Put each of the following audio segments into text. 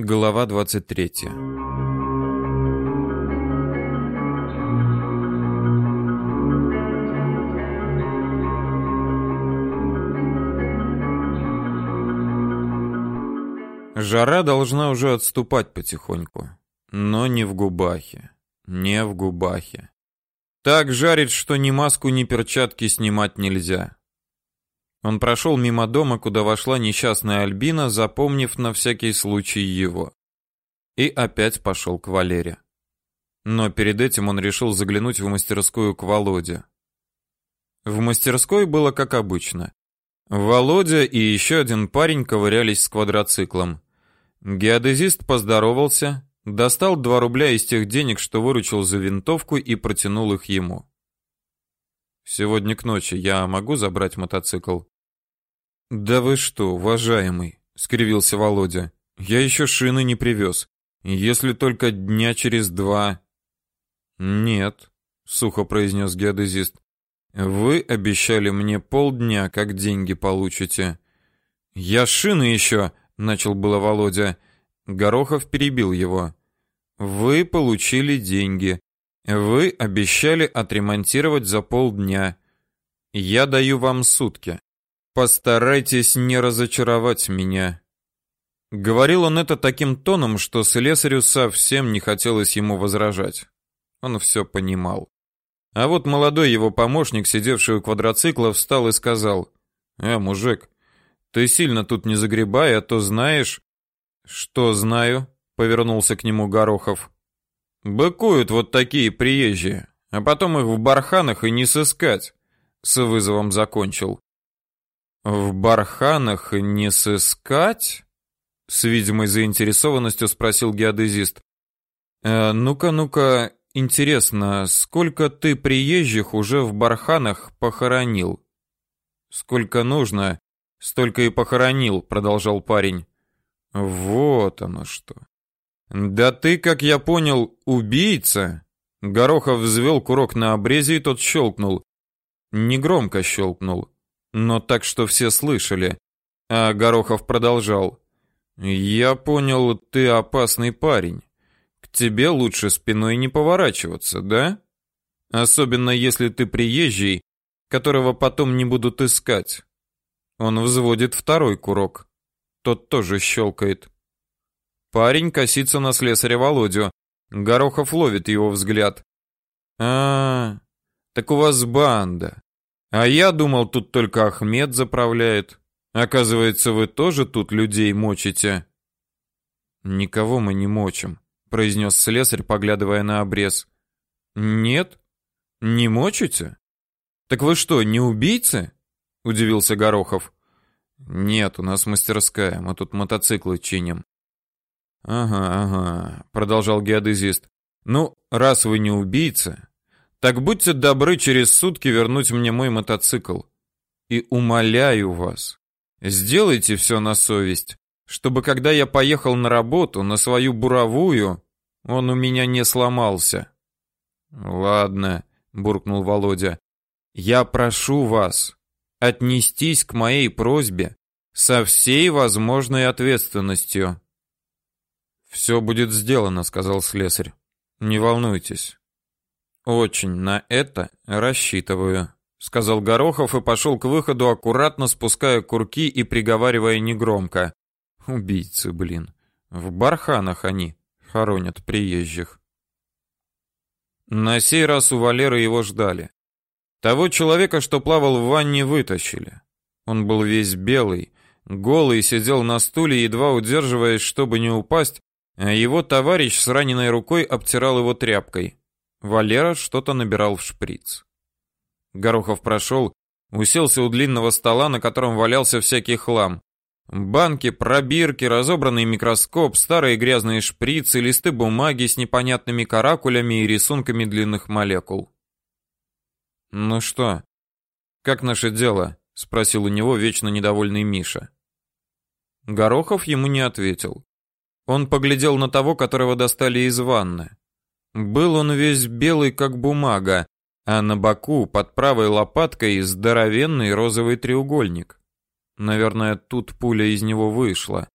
Глава 23. Жара должна уже отступать потихоньку, но не в Губахе, не в Губахе. Так жарит, что ни маску, ни перчатки снимать нельзя. Он прошел мимо дома, куда вошла несчастная Альбина, запомнив на всякий случай его. И опять пошел к Валере. Но перед этим он решил заглянуть в мастерскую к Володе. В мастерской было как обычно. Володя и еще один парень ковырялись с квадроциклом. Геодезист поздоровался, достал два рубля из тех денег, что выручил за винтовку и протянул их ему. Сегодня к ночи я могу забрать мотоцикл? Да вы что, уважаемый, скривился Володя. Я еще шины не привез. Если только дня через два. Нет, сухо произнес геодезист. Вы обещали мне полдня, как деньги получите. Я шины еще, начал было Володя. Горохов перебил его. Вы получили деньги. Вы обещали отремонтировать за полдня. Я даю вам сутки. Постарайтесь не разочаровать меня. Говорил он это таким тоном, что слесарю совсем не хотелось ему возражать. Он все понимал. А вот молодой его помощник, сидевший у квадроцикла, встал и сказал: "Э, мужик, ты сильно тут не загребай, а то знаешь, что знаю", повернулся к нему Горохов. Быкуют вот такие приезжие, а потом их в барханах и не сыскать. С вызовом закончил. В барханах не сыскать? С видимой заинтересованностью спросил геодезист. Э, ну-ка, ну-ка, интересно, сколько ты приезжих уже в барханах похоронил? Сколько нужно, столько и похоронил, продолжал парень. Вот оно что. Да ты, как я понял, убийца. Горохов взвел курок на обрезе, и тот щелкнул. Негромко щелкнул, но так, что все слышали. А Горохов продолжал: "Я понял, ты опасный парень. К тебе лучше спиной не поворачиваться, да? Особенно если ты приезжий, которого потом не будут искать". Он взводит второй курок. Тот тоже щелкает. Парень косится на слесаря Володю. Горохов ловит его взгляд. А, -а, так у вас банда. А я думал, тут только Ахмед заправляет. Оказывается, вы тоже тут людей мочите. Никого мы не мочим, произнес слесарь, поглядывая на обрез. Нет? Не мочите? Так вы что, не убийцы? удивился Горохов. Нет, у нас мастерская, мы тут мотоциклы чиним. Ага, ага, продолжал геодезист. Ну, раз вы не убийца, так будьте добры через сутки вернуть мне мой мотоцикл. И умоляю вас, сделайте все на совесть, чтобы когда я поехал на работу, на свою буровую, он у меня не сломался. Ладно, буркнул Володя. Я прошу вас отнестись к моей просьбе со всей возможной ответственностью. Все будет сделано, сказал слесарь. Не волнуйтесь. Очень на это рассчитываю, сказал Горохов и пошел к выходу, аккуратно спуская курки и приговаривая негромко: убийцы, блин. В барханах они хоронят приезжих. На сей раз у Валеры его ждали. Того человека, что плавал в ванне, вытащили. Он был весь белый, голый, сидел на стуле, едва удерживаясь, чтобы не упасть, а его товарищ с раненой рукой обтирал его тряпкой. Валера что-то набирал в шприц. Горохов прошел, уселся у длинного стола, на котором валялся всякий хлам. Банки, пробирки, разобранный микроскоп, старые грязные шприцы, листы бумаги с непонятными каракулями и рисунками длинных молекул. «Ну что, как наше дело?» — спросил у него вечно недовольный Миша. Горохов ему не ответил. Он поглядел на того, которого достали из ванны. Был он весь белый, как бумага, а на боку под правой лопаткой здоровенный розовый треугольник. Наверное, тут пуля из него вышла.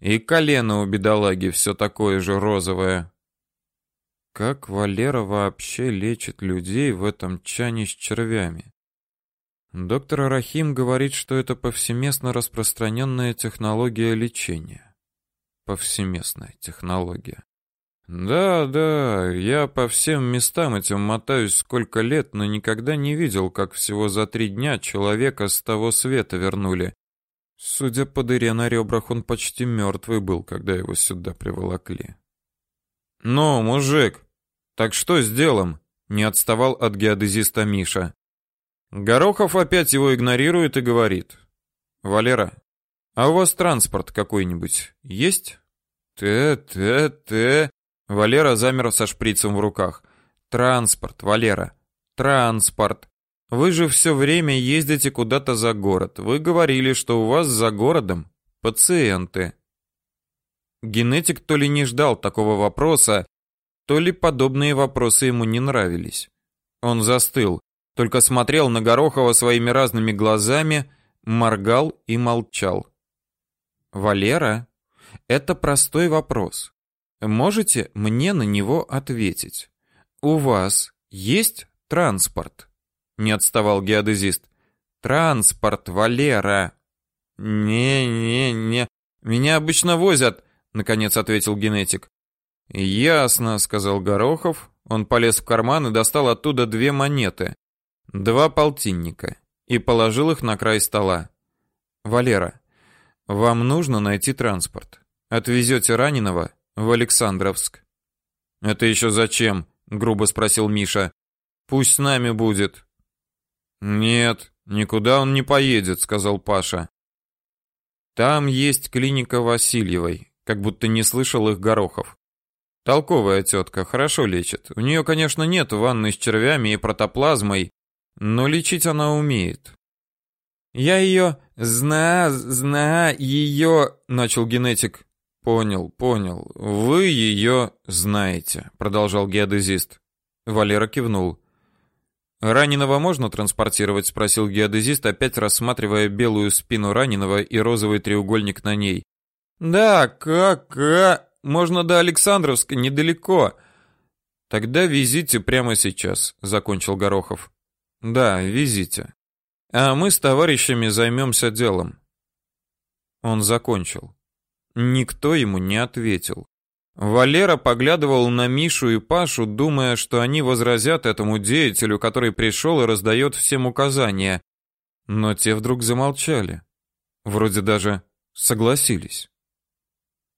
И колено у бедолаги все такое же розовое. Как Валера вообще лечит людей в этом чане с червями? Доктор Рахим говорит, что это повсеместно распространенная технология лечения. Повсеместная технология. Да, да, я по всем местам этим мотаюсь сколько лет, но никогда не видел, как всего за три дня человека с того света вернули. Судя по дыре на ребрах, он почти мертвый был, когда его сюда приволокли. Ну, мужик, так что с делом? Не отставал от геодезиста Миша. Горохов опять его игнорирует и говорит: "Валера, а у вас транспорт какой-нибудь есть?" "Т-т-т Валера замер со шприцем в руках. Транспорт, Валера. Транспорт. Вы же все время ездите куда-то за город. Вы говорили, что у вас за городом пациенты. Генетик то ли не ждал такого вопроса, то ли подобные вопросы ему не нравились. Он застыл, только смотрел на Горохова своими разными глазами, моргал и молчал. Валера, это простой вопрос. Можете мне на него ответить? У вас есть транспорт? Не отставал геодезист. Транспорт, Валера. Не-не-не, меня обычно возят, наконец ответил генетик. Ясно, сказал Горохов. Он полез в карман и достал оттуда две монеты, два полтинника, и положил их на край стола. Валера, вам нужно найти транспорт. Отвезете раненого в Александровск. Это еще зачем? грубо спросил Миша. Пусть с нами будет. Нет, никуда он не поедет, сказал Паша. Там есть клиника Васильевой, как будто не слышал их Горохов. Толковая тетка, хорошо лечит. У нее, конечно, нет ванны с червями и протоплазмой, но лечить она умеет. Я ее зна, зна ее, начал генетик. Понял, понял. Вы ее знаете, продолжал геодезист. Валера кивнул. Раненого можно транспортировать, спросил геодезист, опять рассматривая белую спину раненого и розовый треугольник на ней. Да, как? Можно до Александровска, недалеко. Тогда везите прямо сейчас, закончил Горохов. Да, везите. А мы с товарищами займемся делом. Он закончил. Никто ему не ответил. Валера поглядывал на Мишу и Пашу, думая, что они возразят этому деятелю, который пришел и раздает всем указания. Но те вдруг замолчали. Вроде даже согласились.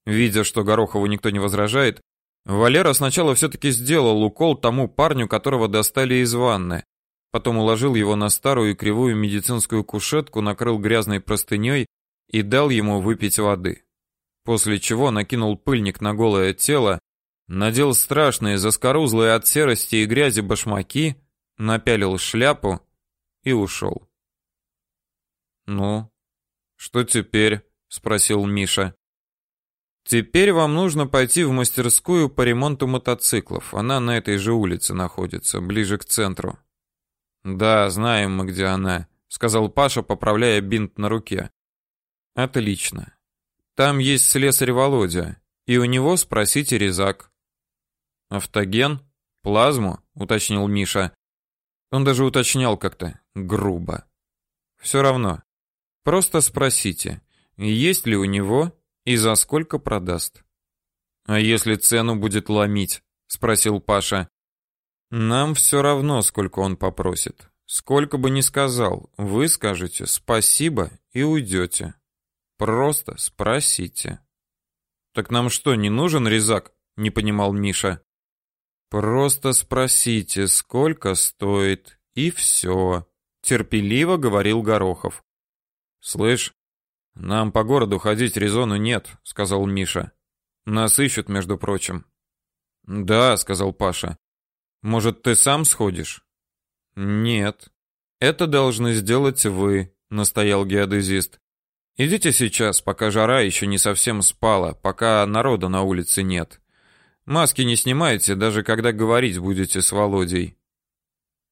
Видя, что Горохову никто не возражает, Валера сначала все-таки сделал укол тому парню, которого достали из ванны. Потом уложил его на старую кривую медицинскую кушетку, накрыл грязной простыней и дал ему выпить воды после чего накинул пыльник на голое тело, надел страшные заскорузлые от серости и грязи башмаки, напялил шляпу и ушел. Ну, что теперь? спросил Миша. Теперь вам нужно пойти в мастерскую по ремонту мотоциклов. Она на этой же улице находится, ближе к центру. Да, знаем мы, где она, сказал Паша, поправляя бинт на руке. Отлично. Там есть слесарь Володя, и у него спросите резак. Автоген? Плазму? уточнил Миша. Он даже уточнял как-то грубо. Все равно. Просто спросите, есть ли у него и за сколько продаст. А если цену будет ломить? спросил Паша. Нам все равно, сколько он попросит. Сколько бы ни сказал, вы скажете спасибо и уйдете. Просто спросите. Так нам что, не нужен резак? Не понимал Миша. Просто спросите, сколько стоит, и все. терпеливо говорил Горохов. Слышь, нам по городу ходить резону нет, сказал Миша. Нас ищут, между прочим. Да, сказал Паша. Может, ты сам сходишь? Нет. Это должны сделать вы, настоял геодезист. Идите сейчас, пока жара еще не совсем спала, пока народа на улице нет. Маски не снимайте, даже когда говорить будете с Володей.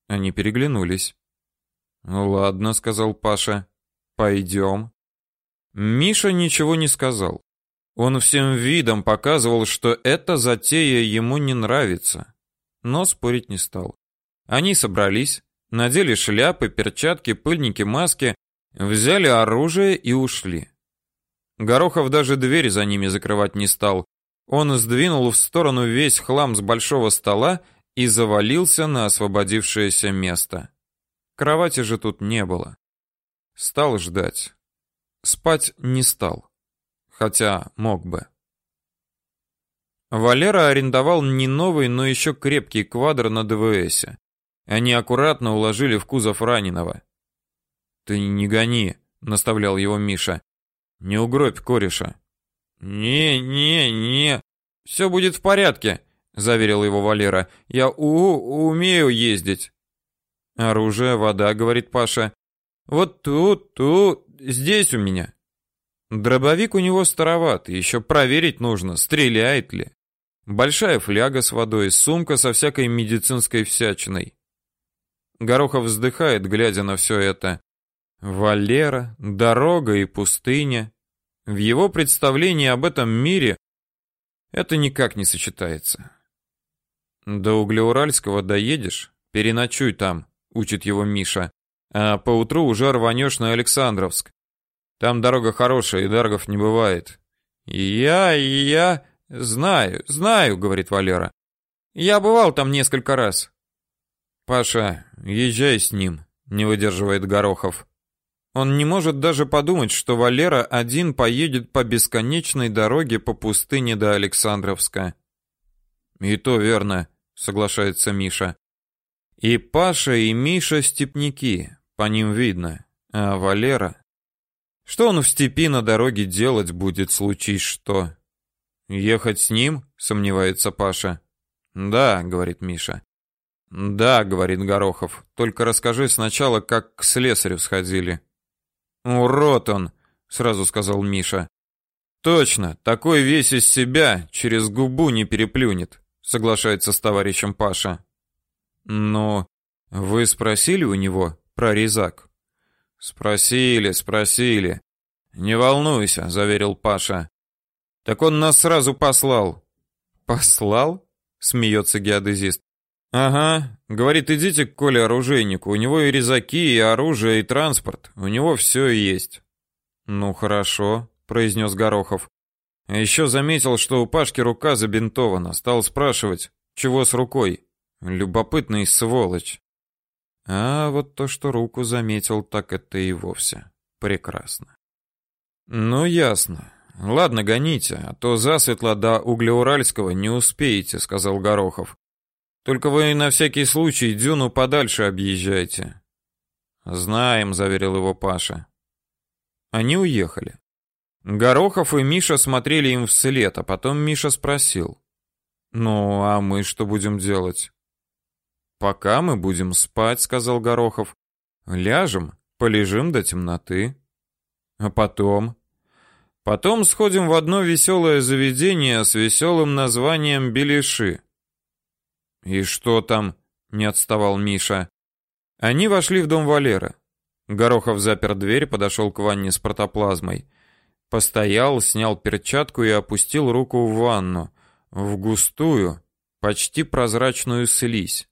Они переглянулись. Ну ладно, сказал Паша. Пойдем. Миша ничего не сказал. Он всем видом показывал, что эта затея ему не нравится, но спорить не стал. Они собрались, надели шляпы, перчатки, пыльники, маски, взяли оружие и ушли. Горохов даже дверь за ними закрывать не стал. Он сдвинул в сторону весь хлам с большого стола и завалился на освободившееся место. Кровати же тут не было. Стал ждать. Спать не стал хотя мог бы. Валера арендовал не новый, но еще крепкий квадр на ДВСе. Они аккуратно уложили в кузов раненого. Ты не гони, наставлял его Миша. Не угробь кореша. Не, не, не. Все будет в порядке, заверил его Валера. Я у умею ездить. Оружие, вода, говорит Паша. Вот тут, тут, здесь у меня. Дробовик у него староват, еще проверить нужно, стреляет ли. Большая фляга с водой, сумка со всякой медицинской всячиной. Горохов вздыхает, глядя на все это. Валера, дорога и пустыня. В его представлении об этом мире это никак не сочетается. До Углеуральского доедешь, переночуй там, учит его Миша, а поутру уже рванешь на Александровск. Там дорога хорошая, и даргов не бывает. Я, я знаю, знаю, говорит Валера. Я бывал там несколько раз. Паша, езжай с ним, не выдерживает Горохов. Он не может даже подумать, что Валера один поедет по бесконечной дороге по пустыне до Александровска. И то верно, соглашается Миша. И Паша, и Миша степняки, по ним видно. А Валера что он в степи на дороге делать будет, случись что? Ехать с ним? сомневается Паша. Да, говорит Миша. Да, говорит Горохов. Только расскажи сначала, как к слесарю сходили. Урод он, сразу сказал Миша. Точно, такой весь из себя через губу не переплюнет, соглашается с товарищем Паша. Но вы спросили у него про резак? Спросили, спросили. Не волнуйся, заверил Паша. Так он нас сразу послал. Послал? смеется геодезист. Ага, говорит, идите к Коле оружейнику. У него и резаки, и оружие, и транспорт. У него все есть. Ну хорошо, произнес Горохов. А еще заметил, что у Пашки рука забинтована. Стал спрашивать, чего с рукой. Любопытный сволочь. А вот то, что руку заметил, так это и вовсе прекрасно. Ну ясно. Ладно, гоните, а то засветло до Углеуральского не успеете, сказал Горохов. Только вы на всякий случай дюну подальше объезжайте. Знаем, заверил его Паша. Они уехали. Горохов и Миша смотрели им вслед, а потом Миша спросил: "Ну, а мы что будем делать?" Пока мы будем спать, сказал Горохов. Ляжем, полежим до темноты. А потом Потом сходим в одно веселое заведение с веселым названием Белиши. И что там? не отставал Миша. Они вошли в дом Валеры. Горохов запер дверь, подошел к ванне с протоплазмой. Постоял, снял перчатку и опустил руку в ванну, в густую, почти прозрачную слизь.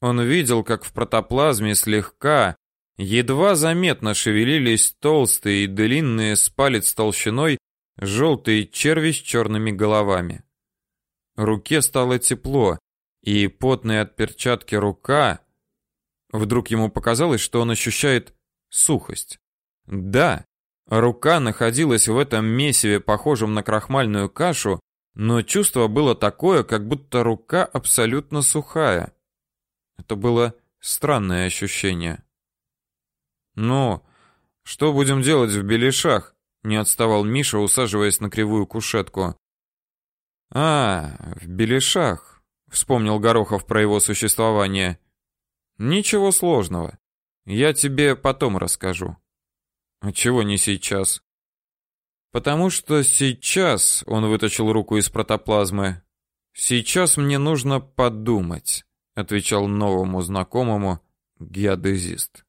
Он видел, как в протоплазме слегка, едва заметно шевелились толстые и длинные с палец толщиной желтые черви с черными головами. Руке стало тепло, и потная от перчатки рука вдруг ему показалось, что он ощущает сухость. Да, рука находилась в этом месиве, похожем на крахмальную кашу, но чувство было такое, как будто рука абсолютно сухая. Это было странное ощущение. «Ну, что будем делать в Белишах?» — не отставал Миша, усаживаясь на кривую кушетку. «А, в Белишах», — вспомнил Горохов про его существование. «Ничего сложного. Я тебе потом расскажу». «А чего не сейчас?» «Потому что сейчас...» — он вытащил руку из протоплазмы. «Сейчас мне нужно подумать» отвечал новому знакомому геодезист.